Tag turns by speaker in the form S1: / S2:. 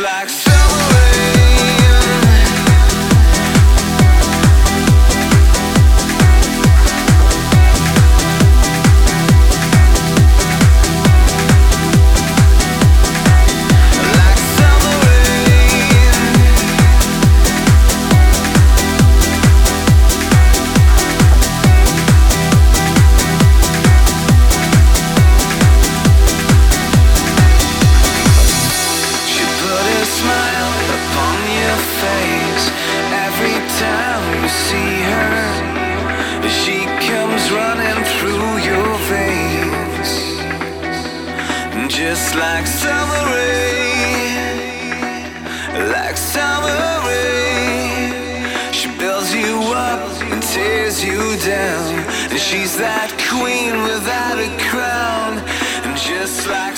S1: like just like summer rain, like summer rain. She builds you up and tears you down, and she's that queen without a crown, and just like